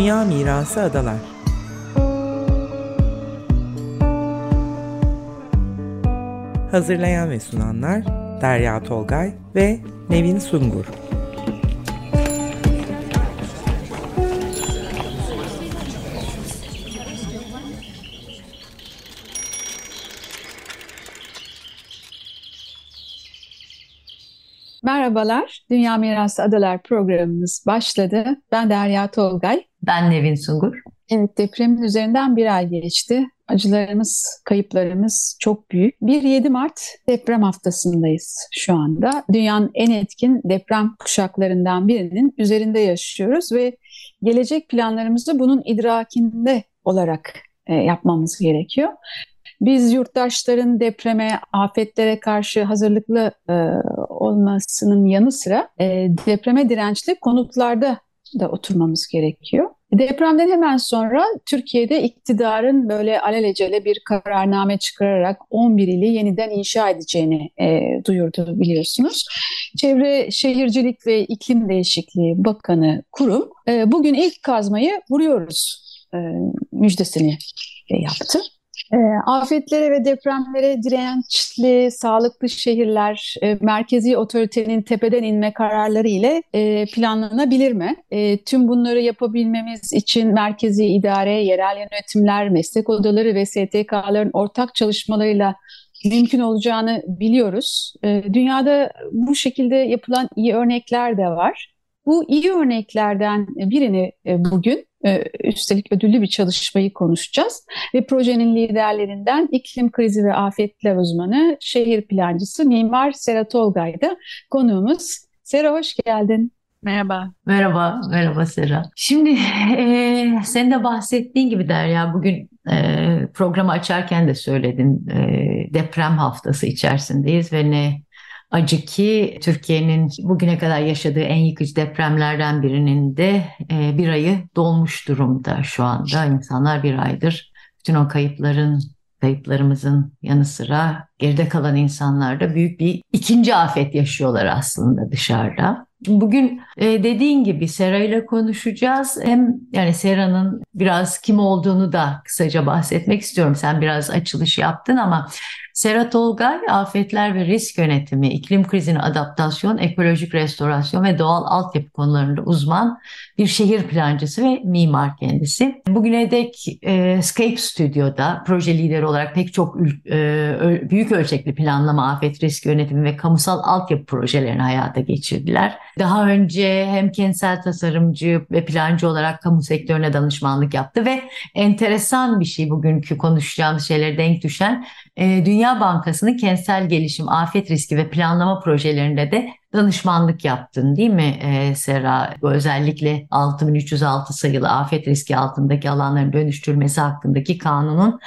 Dünya Mirası Adalar. Hazırlayan ve sunanlar Derya Tolgay ve Nevin Sungur Merhabalar, Dünya Mirası Adalar programımız başladı. Ben Derya Tolgay. Ben Nevin Sungur. Evet, depremin üzerinden bir ay geçti. Acılarımız, kayıplarımız çok büyük. 1-7 Mart deprem haftasındayız şu anda. Dünyanın en etkin deprem kuşaklarından birinin üzerinde yaşıyoruz ve gelecek planlarımızı bunun idrakinde olarak e, yapmamız gerekiyor. Biz yurttaşların depreme, afetlere karşı hazırlıklı e, olmasının yanı sıra e, depreme dirençli konutlarda da oturmamız gerekiyor. Depremden hemen sonra Türkiye'de iktidarın böyle alelacele bir kararname çıkararak 11 ili yeniden inşa edeceğini e, duyurdu biliyorsunuz. Çevre Şehircilik ve İklim Değişikliği Bakanı kurum e, bugün ilk kazmayı vuruyoruz e, müjdesini yaptı. E, afetlere ve depremlere dirençli, sağlıklı şehirler e, merkezi otoritenin tepeden inme kararları ile e, planlanabilir mi? E, tüm bunları yapabilmemiz için merkezi idare, yerel yönetimler, meslek odaları ve STK'ların ortak çalışmalarıyla mümkün olacağını biliyoruz. E, dünyada bu şekilde yapılan iyi örnekler de var. Bu iyi örneklerden birini e, bugün üstelik ödüllü bir çalışmayı konuşacağız. Ve projenin liderlerinden iklim krizi ve afetler uzmanı, şehir plancısı Mimar Sera Tolgay'da konuğumuz. Sera hoş geldin. Merhaba. Merhaba, merhaba Sera. Şimdi e, sen de bahsettiğin gibi Derya bugün e, programı açarken de söyledin e, deprem haftası içerisindeyiz ve ne acı ki Türkiye'nin bugüne kadar yaşadığı en yıkıcı depremlerden birinin de e, bir ayı dolmuş durumda şu anda. İnsanlar bir aydır bütün o kayıpların kayıplarımızın yanı sıra geride kalan insanlar da büyük bir ikinci afet yaşıyorlar aslında dışarıda. Bugün e, dediğin gibi Sera ile konuşacağız. Hem yani Sera'nın biraz kim olduğunu da kısaca bahsetmek istiyorum. Sen biraz açılış yaptın ama Sera Tolgay, afetler ve risk yönetimi, iklim krizine adaptasyon, ekolojik restorasyon ve doğal altyapı konularında uzman bir şehir plancısı ve mimar kendisi. Bugüne dek e, Scape Studio'da proje lideri olarak pek çok e, büyük ölçekli planlama, afet risk yönetimi ve kamusal altyapı projelerini hayata geçirdiler. Daha önce hem kentsel tasarımcı ve plancı olarak kamu sektörüne danışmanlık yaptı ve enteresan bir şey bugünkü konuşacağımız şeylere denk düşen e, Dünya Bankası'nın kentsel gelişim, afet riski ve planlama projelerinde de danışmanlık yaptın değil mi e, Sera? Özellikle 6306 sayılı afet riski altındaki alanların dönüştürülmesi hakkındaki kanunun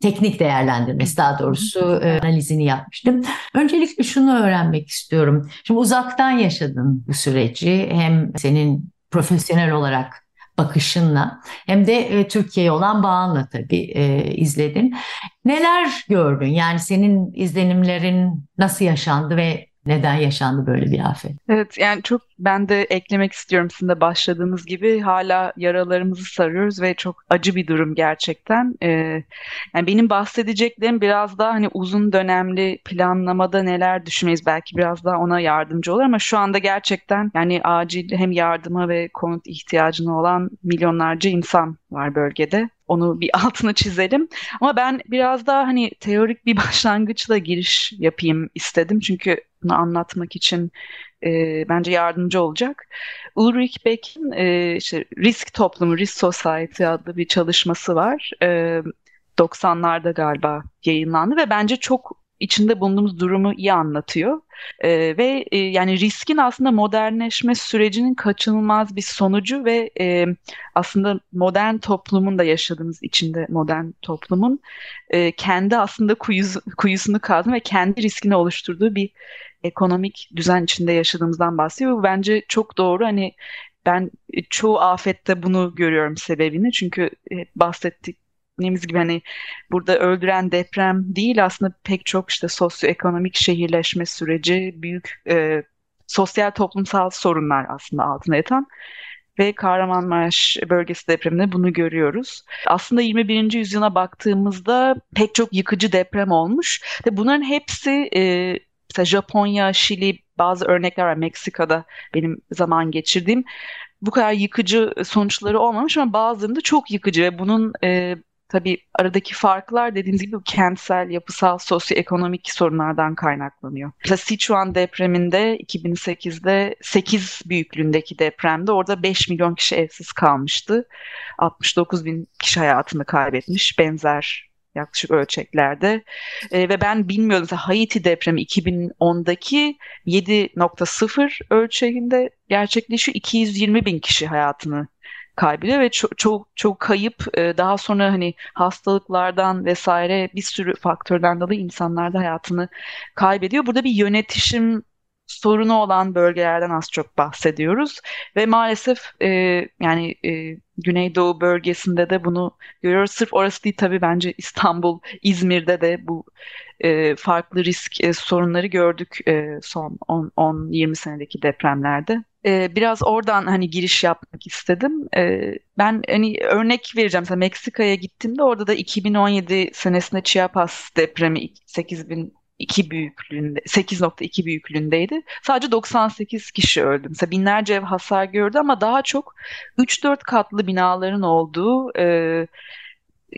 teknik değerlendirmesi daha doğrusu e, analizini yapmıştım. Öncelikle şunu öğrenmek istiyorum. Şimdi uzaktan yaşadın bu süreci. Hem senin profesyonel olarak bakışınla hem de e, Türkiye'ye olan bağınla tabii e, izledin. Neler gördün? Yani senin izlenimlerin nasıl yaşandı ve neden yaşandı böyle bir afet? Evet yani çok ben de eklemek istiyorum sizin de başladığınız gibi hala yaralarımızı sarıyoruz ve çok acı bir durum gerçekten. Ee, yani benim bahsedeceklerim biraz daha hani uzun dönemli planlamada neler düşünmeyiz belki biraz daha ona yardımcı olur ama şu anda gerçekten yani acil hem yardıma ve konut ihtiyacına olan milyonlarca insan var bölgede. Onu bir altına çizelim. Ama ben biraz daha hani teorik bir başlangıçla giriş yapayım istedim. Çünkü bunu anlatmak için e, bence yardımcı olacak. Ulrich Beck'in e, işte Risk Toplumu, Risk Society adlı bir çalışması var. E, 90'larda galiba yayınlandı ve bence çok içinde bulunduğumuz durumu iyi anlatıyor. E, ve e, yani riskin aslında modernleşme sürecinin kaçınılmaz bir sonucu ve e, aslında modern toplumun da yaşadığımız içinde modern toplumun e, kendi aslında kuyuz, kuyusunu kazma ve kendi riskini oluşturduğu bir ekonomik düzen içinde yaşadığımızdan bahsediyor. Bu bence çok doğru. Hani ben çoğu afette bunu görüyorum sebebini. Çünkü bahsettik bahsettiğimiz gibi hani burada öldüren deprem değil aslında pek çok işte sosyoekonomik şehirleşme süreci, büyük e, sosyal toplumsal sorunlar aslında altına yatan. ve Kahramanmaraş bölgesi depreminde bunu görüyoruz. Aslında 21. yüzyıla baktığımızda pek çok yıkıcı deprem olmuş ve bunların hepsi e, mesela Japonya, Şili bazı örnekler var Meksika'da benim zaman geçirdiğim bu kadar yıkıcı sonuçları olmamış ama bazılarında çok yıkıcı ve bunun e, tabii aradaki farklar dediğiniz gibi kentsel, yapısal, sosyoekonomik sorunlardan kaynaklanıyor. Mesela Sichuan depreminde 2008'de 8 büyüklüğündeki depremde orada 5 milyon kişi evsiz kalmıştı. 69 bin kişi hayatını kaybetmiş. Benzer yaklaşık ölçeklerde. E, ve ben bilmiyordum mesela Haiti depremi 2010'daki 7.0 ölçeğinde gerçekleşiyor. 220 bin kişi hayatını kaybediyor ve çok çok çok kayıp e, daha sonra hani hastalıklardan vesaire bir sürü faktörden dolayı insanlar da hayatını kaybediyor. Burada bir yönetişim sorunu olan bölgelerden az çok bahsediyoruz ve maalesef e, yani e, Güneydoğu bölgesinde de bunu görüyoruz. Sırf orası değil tabii bence İstanbul, İzmir'de de bu e, farklı risk e, sorunları gördük e, son 10-20 senedeki depremlerde. E, biraz oradan hani giriş yapmak istedim. E, ben hani örnek vereceğim. Mesela Meksika'ya gittiğimde orada da 2017 senesinde Chiapas depremi 8000 2 büyüklüğünde 8.2 büyüklüğündeydi. Sadece 98 kişi öldü. Mesela binlerce ev hasar gördü ama daha çok 3-4 katlı binaların olduğu e,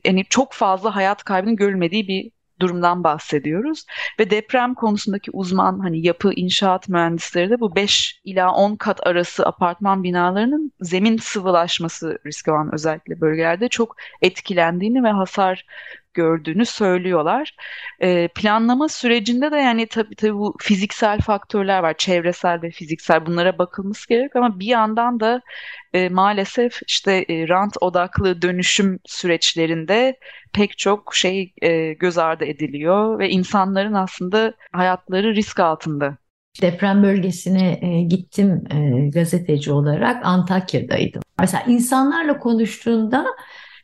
yani çok fazla hayat kaybının görülmediği bir durumdan bahsediyoruz. Ve deprem konusundaki uzman hani yapı inşaat mühendisleri de bu 5 ila 10 kat arası apartman binalarının zemin sıvılaşması riski olan özellikle bölgelerde çok etkilendiğini ve hasar gördüğünü söylüyorlar. E, planlama sürecinde de yani tabii tabii bu fiziksel faktörler var, çevresel ve fiziksel bunlara bakılması gerek ama bir yandan da e, maalesef işte e, rant odaklı dönüşüm süreçlerinde pek çok şey e, göz ardı ediliyor ve insanların aslında hayatları risk altında deprem bölgesine e, gittim e, gazeteci olarak Antakya'daydım. Mesela insanlarla konuştuğunda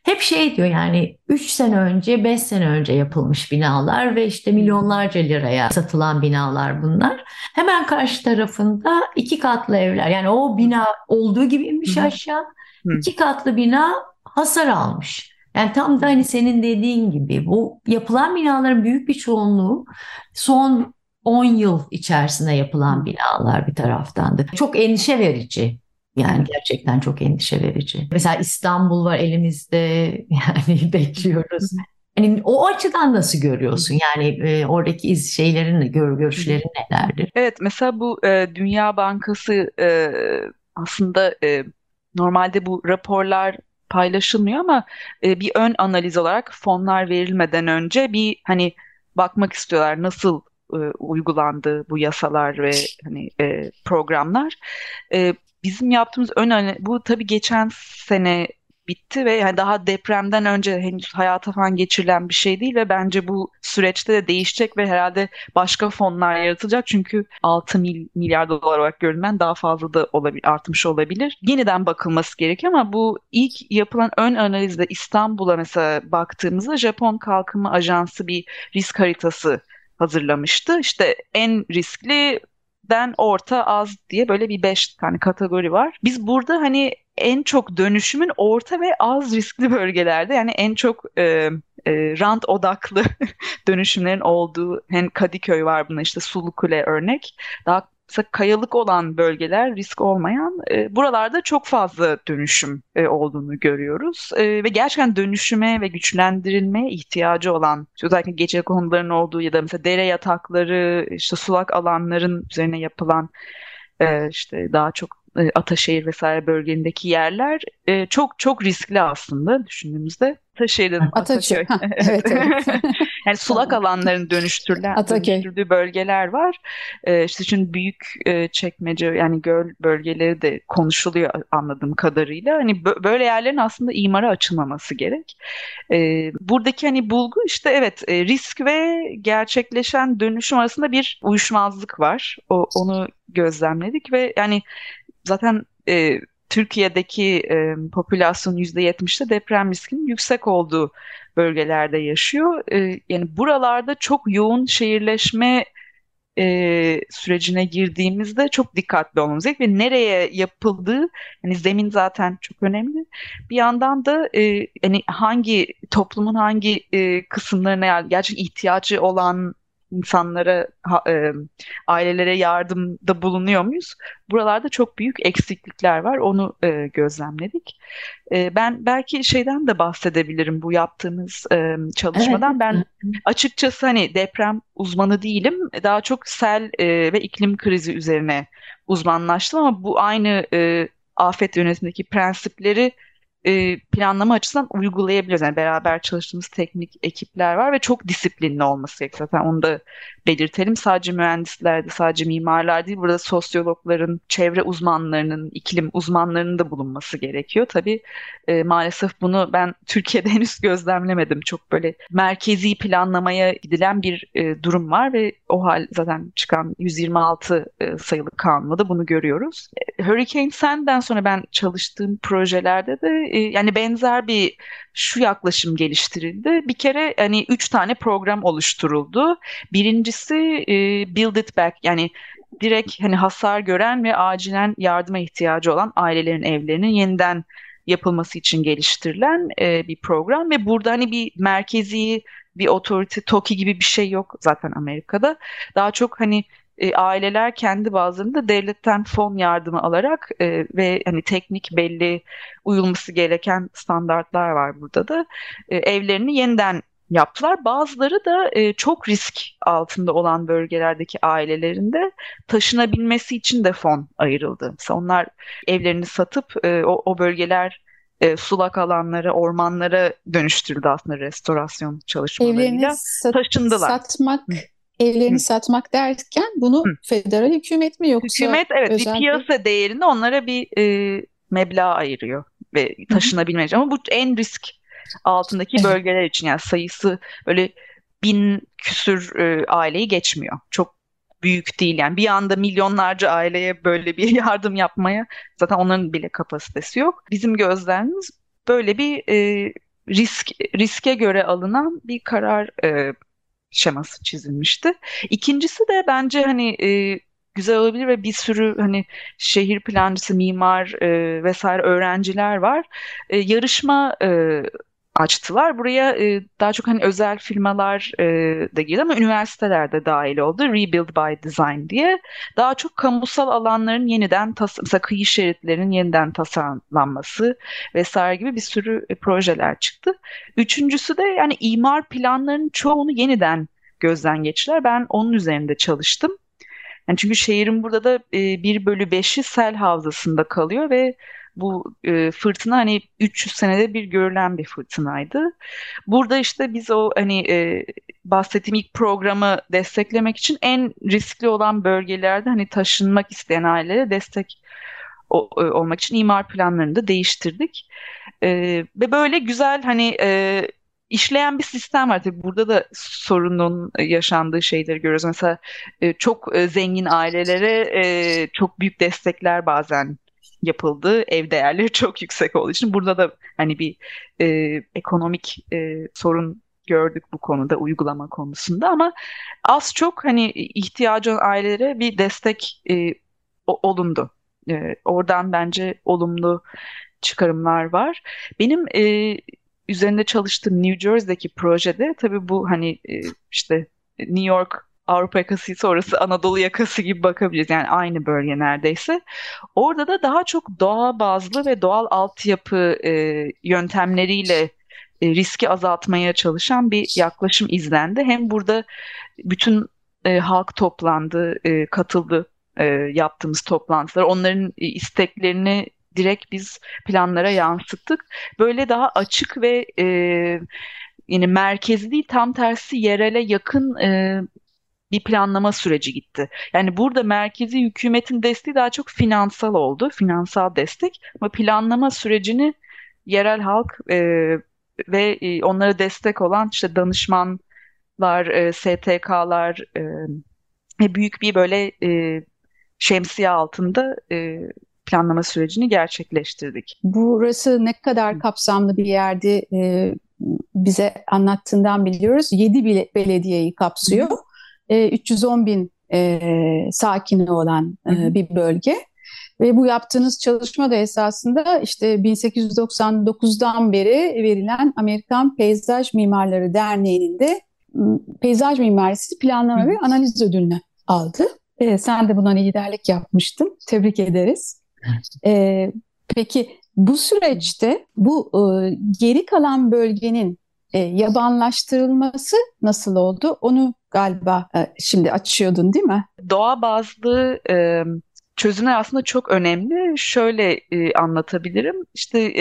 hep şey diyor yani 3 sene önce 5 sene önce yapılmış binalar ve işte milyonlarca liraya satılan binalar bunlar. Hemen karşı tarafında iki katlı evler yani o bina olduğu gibi inmiş aşağı. iki katlı bina hasar almış. Yani tam da hani senin dediğin gibi bu yapılan binaların büyük bir çoğunluğu son 10 yıl içerisinde yapılan binalar bir taraftan da. Çok endişe verici. Yani gerçekten çok endişe verici. Mesela İstanbul var elimizde yani bekliyoruz. Yani o açıdan nasıl görüyorsun? Yani e, oradaki iz şeylerin, gör, görüşlerin nelerdir? Evet, mesela bu e, Dünya Bankası e, aslında e, normalde bu raporlar paylaşılmıyor ama e, bir ön analiz olarak fonlar verilmeden önce bir hani bakmak istiyorlar nasıl e, uygulandı bu yasalar ve hani e, programlar. E, bizim yaptığımız ön bu tabii geçen sene bitti ve yani daha depremden önce henüz hayata falan geçirilen bir şey değil ve bence bu süreçte de değişecek ve herhalde başka fonlar yaratılacak çünkü 6 mil, milyar dolar olarak görünen daha fazla da olabilir, artmış olabilir. Yeniden bakılması gerekiyor ama bu ilk yapılan ön analizde İstanbul'a mesela baktığımızda Japon Kalkınma Ajansı bir risk haritası hazırlamıştı. İşte en riskli den orta az diye böyle bir beş tane kategori var. Biz burada hani en çok dönüşümün orta ve az riskli bölgelerde yani en çok e, e, rant odaklı dönüşümlerin olduğu hem Kadıköy var buna işte Sulukule örnek daha kayalık olan bölgeler risk olmayan e, buralarda çok fazla dönüşüm e, olduğunu görüyoruz e, ve gerçekten dönüşüme ve güçlendirilmeye ihtiyacı olan özellikle gece konuların olduğu ya da mesela dere yatakları işte sulak alanların üzerine yapılan e, işte daha çok e, Ataşehir vesaire bölgelerindeki yerler e, çok çok riskli aslında düşündüğümüzde. Ataşehir dedim. Ataköy. evet, evet. yani sulak alanların dönüştürülen, dönüştürdüğü bölgeler var. E, işte şimdi büyük e, çekmece yani göl bölgeleri de konuşuluyor anladığım kadarıyla. Hani böyle yerlerin aslında imara açılmaması gerek. E, buradaki hani bulgu işte evet e, risk ve gerçekleşen dönüşüm arasında bir uyuşmazlık var. O, onu gözlemledik ve yani zaten e, Türkiye'deki e, popülasyon %70'de deprem riskinin yüksek olduğu bölgelerde yaşıyor. E, yani buralarda çok yoğun şehirleşme e, sürecine girdiğimizde çok dikkatli olmamız gerekiyor ve nereye yapıldığı hani zemin zaten çok önemli. Bir yandan da e, hani hangi toplumun hangi e, kısımlarına yani gerçekten ihtiyacı olan insanlara, e, ailelere yardımda bulunuyor muyuz? Buralarda çok büyük eksiklikler var. Onu e, gözlemledik. E, ben belki şeyden de bahsedebilirim bu yaptığımız e, çalışmadan. Evet. Ben açıkçası hani deprem uzmanı değilim. Daha çok sel e, ve iklim krizi üzerine uzmanlaştım ama bu aynı e, afet yönetimindeki prensipleri e, planlama açısından uygulayabiliyoruz. Yani beraber çalıştığımız teknik ekipler var ve çok disiplinli olması gerekiyor. Zaten onu da belirtelim. Sadece mühendisler de, sadece mimarlar değil. Burada sosyologların, çevre uzmanlarının, iklim uzmanlarının da bulunması gerekiyor. Tabii e, maalesef bunu ben Türkiye'de henüz gözlemlemedim. Çok böyle merkezi planlamaya gidilen bir e, durum var ve o hal zaten çıkan 126 e, sayılı kanunda da bunu görüyoruz. E, Hurricane Sand'den sonra ben çalıştığım projelerde de e, yani benzer bir şu yaklaşım geliştirildi. Bir kere hani üç tane program oluşturuldu. Birincisi e, Build It Back yani direkt hani hasar gören ve acilen yardıma ihtiyacı olan ailelerin evlerinin yeniden yapılması için geliştirilen e, bir program ve burada hani bir merkezi bir otorite TOKİ gibi bir şey yok zaten Amerika'da. Daha çok hani e, aileler kendi bazılarında devletten fon yardımı alarak e, ve hani teknik belli uyulması gereken standartlar var burada da e, evlerini yeniden yaptılar. Bazıları da e, çok risk altında olan bölgelerdeki ailelerinde taşınabilmesi için de fon ayrıldı. Mesela onlar evlerini satıp e, o, o bölgeler e, sulak alanlara, ormanlara dönüştürüldü aslında restorasyon çalışmalarıyla. Evlerini sat, Taşındılar. satmak evlerini Hı. satmak derken bunu Hı. federal hükümet mi yoksa Hükümet evet özel bir piyasa değerinde onlara bir e, meblağ ayırıyor ve taşınabilmek için. Ama bu en risk altındaki evet. bölgeler için yani sayısı böyle bin küsür e, aileyi geçmiyor. Çok büyük değil yani bir anda milyonlarca aileye böyle bir yardım yapmaya zaten onların bile kapasitesi yok. Bizim gözlerimiz böyle bir e, risk riske göre alınan bir karar e, şeması çizilmişti. İkincisi de bence hani e, güzel olabilir ve bir sürü hani şehir plancısı, mimar e, vesaire öğrenciler var. E, yarışma e, açtılar. Buraya e, daha çok hani özel firmalar e, da girdi ama üniversiteler de dahil oldu. Rebuild by Design diye. Daha çok kamusal alanların yeniden tas mesela kıyı şeritlerinin yeniden tasarlanması vesaire gibi bir sürü e, projeler çıktı. Üçüncüsü de yani imar planlarının çoğunu yeniden gözden geçtiler. Ben onun üzerinde çalıştım. Yani çünkü şehrin burada da e, 1 bölü 5'i sel havzasında kalıyor ve bu e, fırtına hani 300 senede bir görülen bir fırtınaydı. Burada işte biz o hani e, bahsettiğim ilk programı desteklemek için en riskli olan bölgelerde hani taşınmak isteyen ailelere destek o, e, olmak için imar planlarını da değiştirdik. E, ve böyle güzel hani e, işleyen bir sistem var. Tabii burada da sorunun yaşandığı şeyleri görüyoruz. Mesela e, çok e, zengin ailelere çok büyük destekler bazen yapıldı. Ev değerleri çok yüksek olduğu için burada da hani bir e, ekonomik e, sorun gördük bu konuda uygulama konusunda ama az çok hani ihtiyacı olan ailelere bir destek e, olundu. E, oradan bence olumlu çıkarımlar var. Benim e, üzerinde çalıştığım New Jersey'deki projede tabii bu hani e, işte New York Avrupa yakası sonrası Anadolu yakası gibi bakabiliriz. Yani aynı bölge neredeyse. Orada da daha çok doğa bazlı ve doğal altyapı e, yöntemleriyle e, riski azaltmaya çalışan bir yaklaşım izlendi. Hem burada bütün e, halk toplandı, e, katıldı e, yaptığımız toplantılar. Onların e, isteklerini direkt biz planlara yansıttık. Böyle daha açık ve e, yani merkezi değil tam tersi yerele yakın e, bir planlama süreci gitti. Yani burada merkezi hükümetin desteği daha çok finansal oldu, finansal destek ama planlama sürecini yerel halk e, ve e, onlara destek olan işte danışmanlar, e, STK'lar e, büyük bir böyle e, şemsiye altında e, planlama sürecini gerçekleştirdik. Burası ne kadar kapsamlı bir yerdi e, bize anlattığından biliyoruz. 7 belediyeyi kapsıyor. E, 310 bin e, sakini olan e, bir bölge. Ve bu yaptığınız çalışma da esasında işte 1899'dan beri verilen Amerikan Peyzaj Mimarları Derneği'nin de peyzaj mimarisi planlama ve analiz ödülünü aldı. E, sen de buna liderlik yapmıştın. Tebrik ederiz. E, peki bu süreçte bu e, geri kalan bölgenin e, yabanlaştırılması nasıl oldu? Onu galiba e, şimdi açıyordun değil mi? Doğa bazlı e, çözümler aslında çok önemli. Şöyle e, anlatabilirim. İşte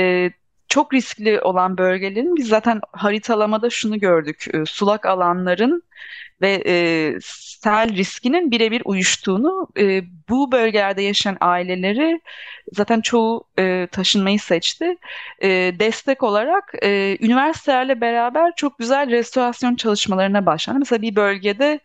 çok riskli olan bölgelerin biz zaten haritalamada şunu gördük. Sulak alanların ve e, sel riskinin birebir uyuştuğunu e, bu bölgelerde yaşayan aileleri zaten çoğu e, taşınmayı seçti. E, destek olarak e, üniversitelerle beraber çok güzel restorasyon çalışmalarına başlandı. Mesela bir bölgede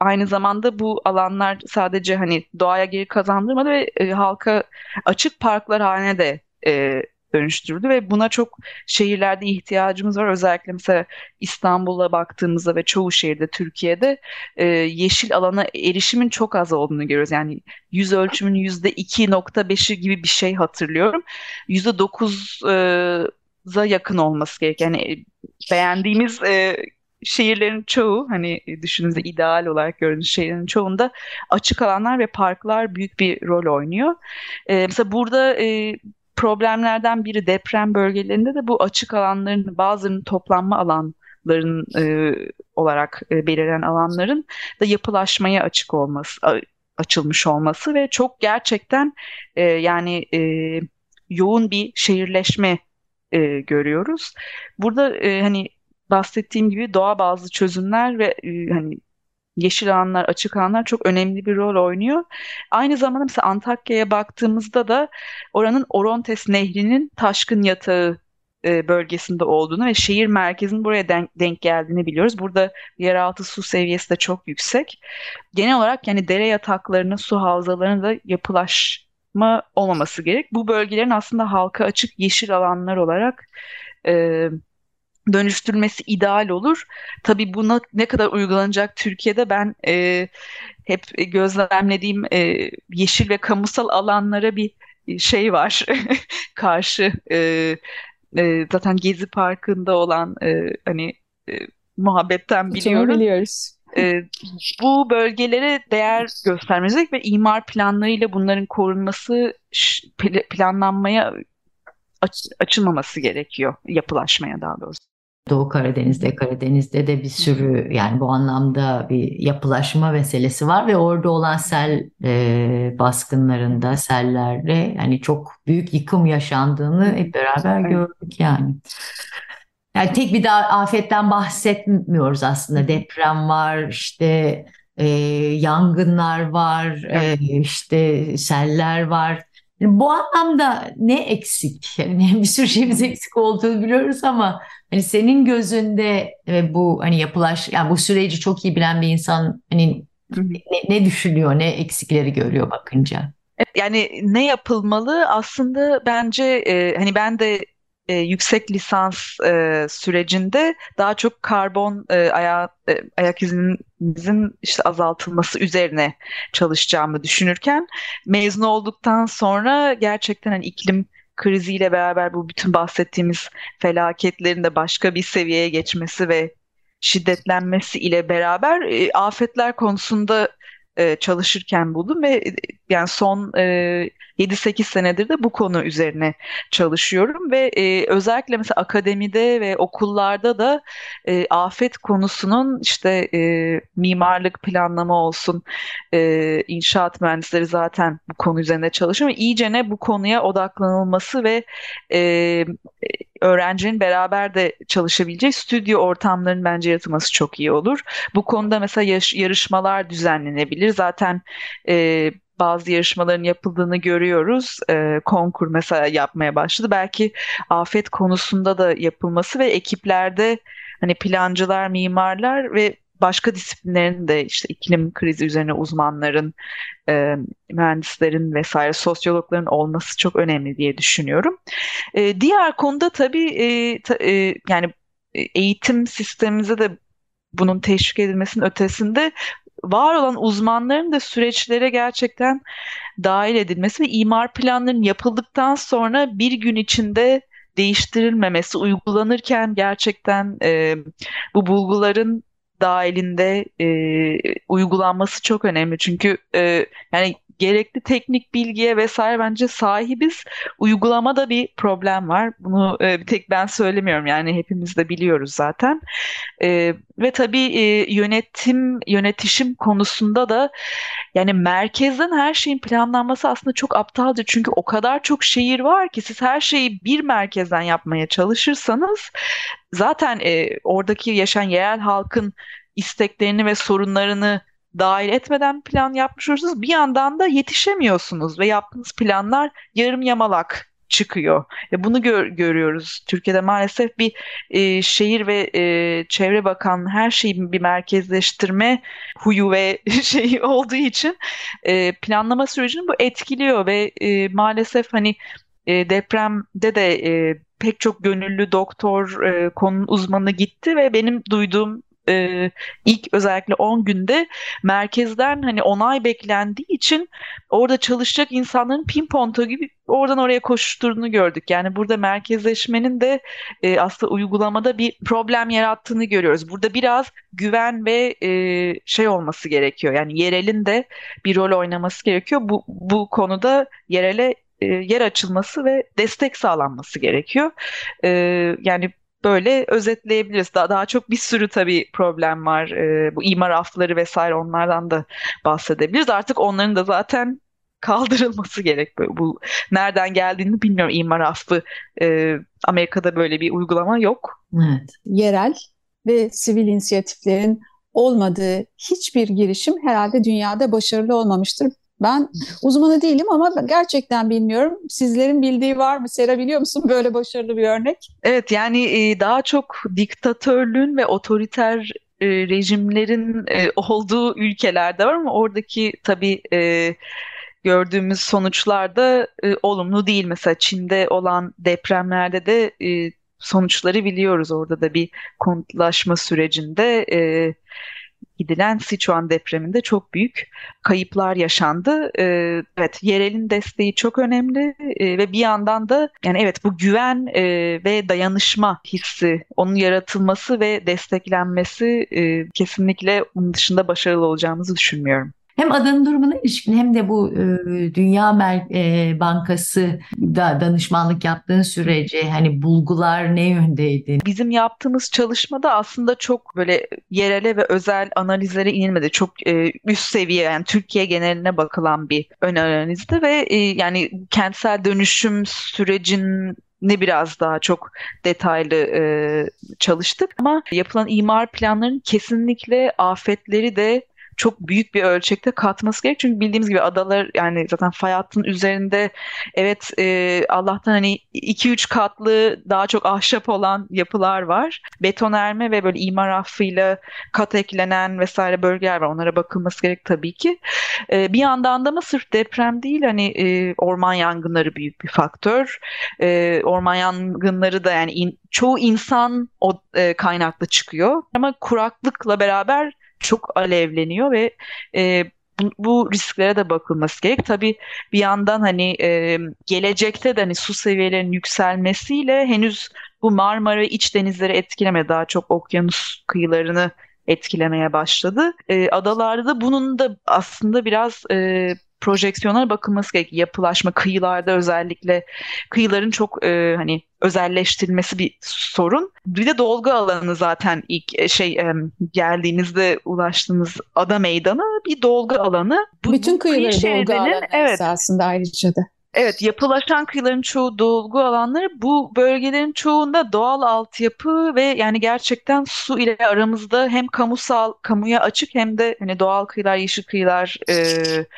aynı zamanda bu alanlar sadece hani doğaya geri kazandırmadı ve e, halka açık parklar haline de e, dönüştürdü ve buna çok şehirlerde ihtiyacımız var. Özellikle mesela İstanbul'a baktığımızda ve çoğu şehirde Türkiye'de e, yeşil alana erişimin çok az olduğunu görüyoruz. Yani yüz ölçümün yüzde 2.5'i gibi bir şey hatırlıyorum. Yüzde 9'a yakın olması gerek. Yani e, beğendiğimiz e, şehirlerin çoğu hani düşününüzde ideal olarak gördüğünüz şehirlerin çoğunda açık alanlar ve parklar büyük bir rol oynuyor. Ee, mesela burada e, problemlerden biri deprem bölgelerinde de bu açık alanların bazılarının toplanma alanların e, olarak e, belirlenen alanların da yapılaşmaya açık olması açılmış olması ve çok gerçekten e, yani e, yoğun bir şehirleşme e, görüyoruz. Burada e, hani bahsettiğim gibi doğa bazlı çözümler ve e, hani yeşil alanlar, açık alanlar çok önemli bir rol oynuyor. Aynı zamanda mesela Antakya'ya baktığımızda da oranın Orontes Nehri'nin taşkın yatağı e, bölgesinde olduğunu ve şehir merkezinin buraya denk, denk geldiğini biliyoruz. Burada yeraltı su seviyesi de çok yüksek. Genel olarak yani dere yataklarının, su havzalarının da yapılaşma olmaması gerek. Bu bölgelerin aslında halka açık yeşil alanlar olarak e, dönüştürülmesi ideal olur. Tabii buna ne kadar uygulanacak Türkiye'de ben e, hep gözlemlediğim e, yeşil ve kamusal alanlara bir şey var karşı e, e, zaten Gezi Parkı'nda olan e, hani e, muhabbetten biliyorum. biliyoruz. E, bu bölgelere değer göstermemiz ve imar planlarıyla bunların korunması planlanmaya aç, açılmaması gerekiyor yapılaşmaya daha doğrusu. Doğu Karadeniz'de, Karadeniz'de de bir sürü yani bu anlamda bir yapılaşma meselesi var ve orada olan sel e, baskınlarında, sellerde yani çok büyük yıkım yaşandığını hep beraber gördük yani. Yani tek bir daha afetten bahsetmiyoruz aslında. Deprem var, işte e, yangınlar var, e, işte seller var. Bu anlamda ne eksik? Yani bir sürü şeyimiz eksik olduğunu biliyoruz ama hani senin gözünde ve bu hani yapılaş yani bu süreci çok iyi bilen bir insan hani ne, ne düşünüyor, ne eksikleri görüyor bakınca? Yani ne yapılmalı? Aslında bence e, hani ben de e, yüksek lisans e, sürecinde daha çok karbon e, aya, e, ayak izimizin işte azaltılması üzerine çalışacağımı düşünürken mezun olduktan sonra gerçekten hani iklim kriziyle beraber bu bütün bahsettiğimiz felaketlerin de başka bir seviyeye geçmesi ve şiddetlenmesi ile beraber e, afetler konusunda e, çalışırken buldum ve e, yani son e, 7-8 senedir de bu konu üzerine çalışıyorum ve e, özellikle mesela akademide ve okullarda da afet konusunun işte mimarlık planlama olsun inşaat mühendisleri zaten bu konu üzerinde çalışıyor. İyice ne bu konuya odaklanılması ve öğrencinin beraber de çalışabileceği stüdyo ortamlarının bence yaratılması çok iyi olur. Bu konuda mesela yarışmalar düzenlenebilir. Zaten e, bazı yarışmaların yapıldığını görüyoruz. E, konkur mesela yapmaya başladı. Belki afet konusunda da yapılması ve ekiplerde hani plancılar, mimarlar ve başka disiplinlerin de işte iklim krizi üzerine uzmanların, e, mühendislerin vesaire sosyologların olması çok önemli diye düşünüyorum. E, diğer konuda tabii e, ta, e, yani eğitim sistemimize de bunun teşvik edilmesinin ötesinde var olan uzmanların da süreçlere gerçekten dahil edilmesi ve imar planlarının yapıldıktan sonra bir gün içinde değiştirilmemesi, uygulanırken gerçekten e, bu bulguların dahilinde e, uygulanması çok önemli. Çünkü e, yani gerekli teknik bilgiye vesaire bence sahibiz. Uygulamada bir problem var. Bunu e, bir tek ben söylemiyorum yani hepimiz de biliyoruz zaten. E, ve tabii e, yönetim, yönetişim konusunda da yani merkezden her şeyin planlanması aslında çok aptalca. Çünkü o kadar çok şehir var ki siz her şeyi bir merkezden yapmaya çalışırsanız zaten e, oradaki yaşayan yerel halkın isteklerini ve sorunlarını dahil etmeden plan yapmış olursunuz. Bir yandan da yetişemiyorsunuz ve yaptığınız planlar yarım yamalak çıkıyor. Ve bunu gör, görüyoruz. Türkiye'de maalesef bir e, şehir ve e, çevre bakan her şeyin bir merkezleştirme huyu ve şeyi olduğu için e, planlama sürecini bu etkiliyor ve e, maalesef hani e, depremde de e, pek çok gönüllü doktor, e, konunun uzmanı gitti ve benim duyduğum e, ilk özellikle 10 günde merkezden hani onay beklendiği için orada çalışacak insanların pinponto gibi oradan oraya koşuşturduğunu gördük. Yani burada merkezleşmenin de e, aslında uygulamada bir problem yarattığını görüyoruz. Burada biraz güven ve e, şey olması gerekiyor. Yani yerelin de bir rol oynaması gerekiyor. Bu, bu konuda yerele e, yer açılması ve destek sağlanması gerekiyor. E, yani böyle özetleyebiliriz. Daha, daha çok bir sürü tabii problem var. E, bu imar afları vesaire onlardan da bahsedebiliriz. Artık onların da zaten kaldırılması gerek. Bu, bu nereden geldiğini bilmiyorum imar affı. E, Amerika'da böyle bir uygulama yok. Evet. Yerel ve sivil inisiyatiflerin olmadığı hiçbir girişim herhalde dünyada başarılı olmamıştır. Ben uzmanı değilim ama gerçekten bilmiyorum. Sizlerin bildiği var mı? Sera biliyor musun böyle başarılı bir örnek? Evet yani e, daha çok diktatörlüğün ve otoriter e, rejimlerin e, olduğu ülkelerde var ama oradaki tabii gördüğümüz sonuçlar da olumlu değil. Mesela Çin'de olan depremlerde de sonuçları biliyoruz. Orada da bir konutlaşma sürecinde gidilen Sichuan depreminde çok büyük kayıplar yaşandı. Ee, evet yerelin desteği çok önemli ee, ve bir yandan da yani evet bu güven e, ve dayanışma hissi onun yaratılması ve desteklenmesi e, kesinlikle onun dışında başarılı olacağımızı düşünmüyorum. Hem adanın durumuna ilişkin hem de bu e, Dünya Mer e, Bankası da danışmanlık yaptığın sürece hani bulgular ne yöndeydi? Bizim yaptığımız çalışmada aslında çok böyle yerele ve özel analizlere inilmedi. Çok e, üst seviye yani Türkiye geneline bakılan bir ön analizdi ve e, yani kentsel dönüşüm sürecin ne biraz daha çok detaylı e, çalıştık ama yapılan imar planlarının kesinlikle afetleri de çok büyük bir ölçekte katması gerek. Çünkü bildiğimiz gibi adalar yani zaten fay hattının üzerinde evet e, Allah'tan hani 2-3 katlı daha çok ahşap olan yapılar var. Betonerme ve böyle imar affıyla kat eklenen vesaire bölgeler var. Onlara bakılması gerek tabii ki. E, bir yandan da mı sırf deprem değil hani e, orman yangınları büyük bir faktör. E, orman yangınları da yani in, çoğu insan o e, kaynaklı çıkıyor. Ama kuraklıkla beraber çok alevleniyor ve e, bu, bu risklere de bakılması gerek. Tabii bir yandan hani e, gelecekte de hani su seviyelerinin yükselmesiyle henüz bu Marmara iç denizleri etkileme daha çok okyanus kıyılarını etkilemeye başladı. E, adalarda da bunun da aslında biraz e, projeksiyonlara bakılması gerek. Yapılaşma kıyılarda özellikle kıyıların çok e, hani özelleştirilmesi bir sorun. Bir de dolgu alanı zaten ilk e, şey e, geldiğinizde ulaştığınız ada meydanı bir dolgu alanı. Bu, Bütün kıyıları kıyı dolgu alanı evet, aslında ayrıca da. Evet, yapılaşan kıyıların çoğu dolgu alanları bu bölgelerin çoğunda doğal altyapı ve yani gerçekten su ile aramızda hem kamusal, kamuya açık hem de hani doğal kıyılar, yeşil kıyılar e,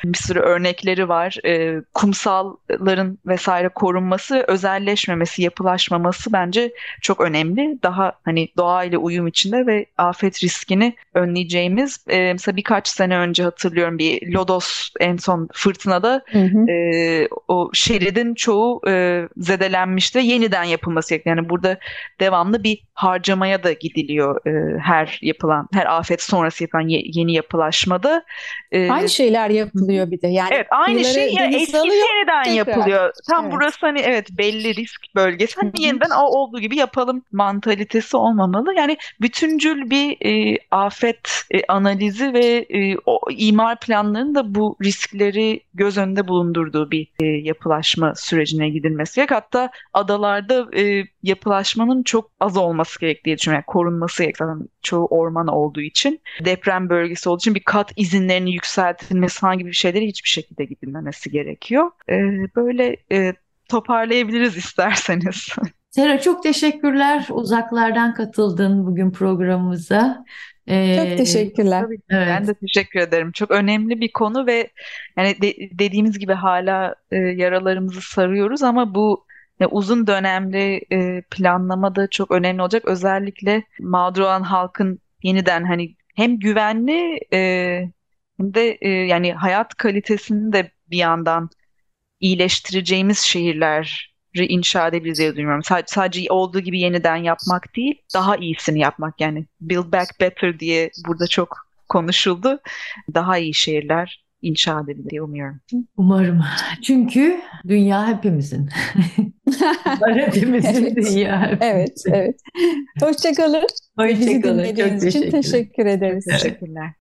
bir sürü örnekleri var. E, kumsalların vesaire korunması özelleşmemesi, yapılaşmaması bence çok önemli. Daha hani doğayla uyum içinde ve afet riskini önleyeceğimiz. E, mesela birkaç sene önce hatırlıyorum bir Lodos en son fırtınada hı hı. E, o şeridin çoğu e, zedelenmişti. Yeniden yapılması gerekiyor. Yani burada devamlı bir harcamaya da gidiliyor e, her yapılan, her afet sonrası yapılan ye, yeni yapılaşmada. E, aynı şeyler yapılıyor bir de. Yani evet aynı şey yani eski yeniden tekrar. yapılıyor. Tam evet. burası hani evet belli risk bölgesi. Hani yeniden olduğu gibi yapalım mantalitesi olmamalı. Yani bütüncül bir e, afet e, analizi ve e, o imar planlarının da bu riskleri göz önünde bulundurduğu bir e, yapılaşma sürecine gidilmesi gerek. Hatta adalarda e, yapılaşmanın çok az olması gerektiği düşünüyorum. Yani korunması gerek. Çoğu orman olduğu için. Deprem bölgesi olduğu için bir kat izinlerinin yükseltilmesi falan gibi şeyleri hiçbir şekilde gidilmemesi gerekiyor. E, böyle e, toparlayabiliriz isterseniz. Sera çok teşekkürler. Uzaklardan katıldın bugün programımıza. Ee, Çok teşekkürler. Tabii, evet. Ben de teşekkür ederim. Çok önemli bir konu ve yani de, dediğimiz gibi hala e, yaralarımızı sarıyoruz ama bu e, uzun dönemli e, planlamada çok önemli olacak. Özellikle mağdur olan halkın yeniden hani hem güvenli e, hem de e, yani hayat kalitesini de bir yandan iyileştireceğimiz şehirler inşa edebiliriz diye düşünüyorum. Sadece, sadece olduğu gibi yeniden yapmak değil, daha iyisini yapmak yani build back better diye burada çok konuşuldu. Daha iyi şehirler inşa edebilir diye umuyorum. Umarım. Çünkü dünya hepimizin. hepimizin evet. dünya. Hepimizin. Evet, evet. Hoşçakalın. Hoşçakalın. Bizi dinlediğiniz için teşekkür ederiz. Teşekkürler.